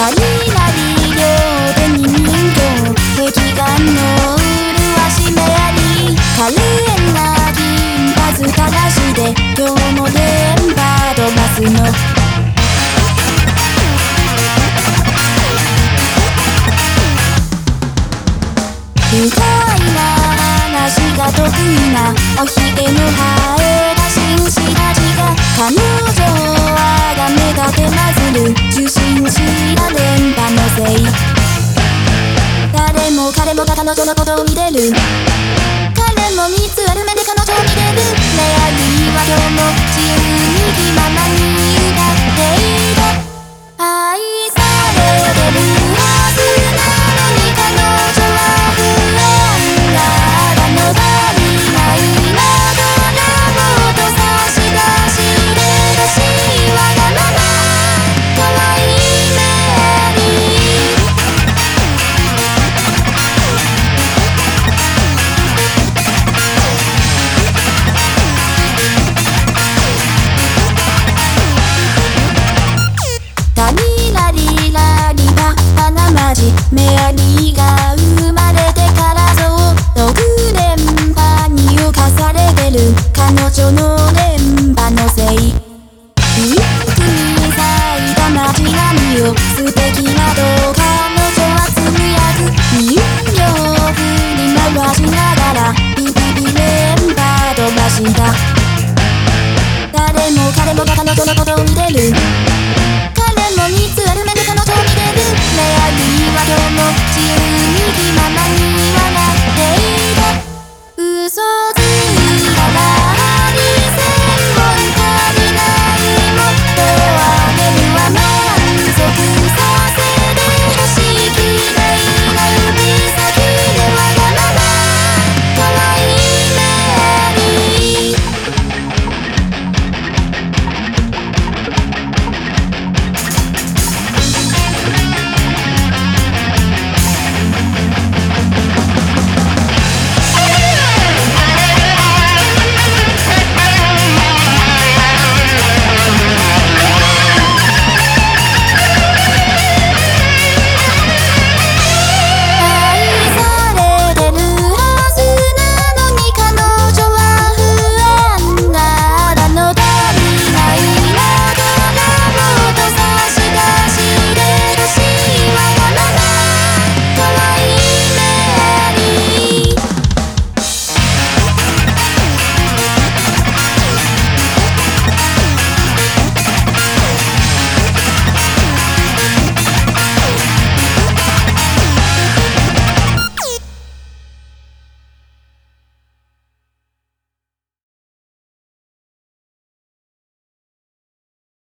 足りない両人形壁眼の麗しめあり華麗な銀髪垂らして今日も電波飛ばすのたいな話が得意なおひげの生えた紳士も彼もが彼女のことを見てる。彼も見つある目で彼女を見てる。谷が生まれてからぞ6連覇に侵されてる彼女の連覇のせい。一気に咲いた街並みを素敵な動画彼女はつぶやく。人形振り回しながらビビビ連覇飛ばした。誰も彼もが彼女のことを見てる。